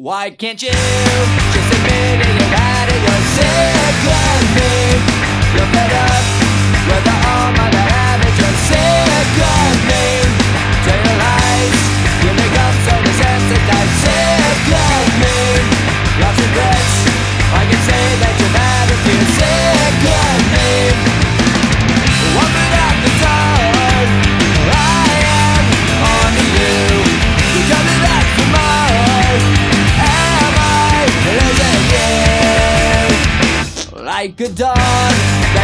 Why can't you just admit it, you're out of yourself? like a dog.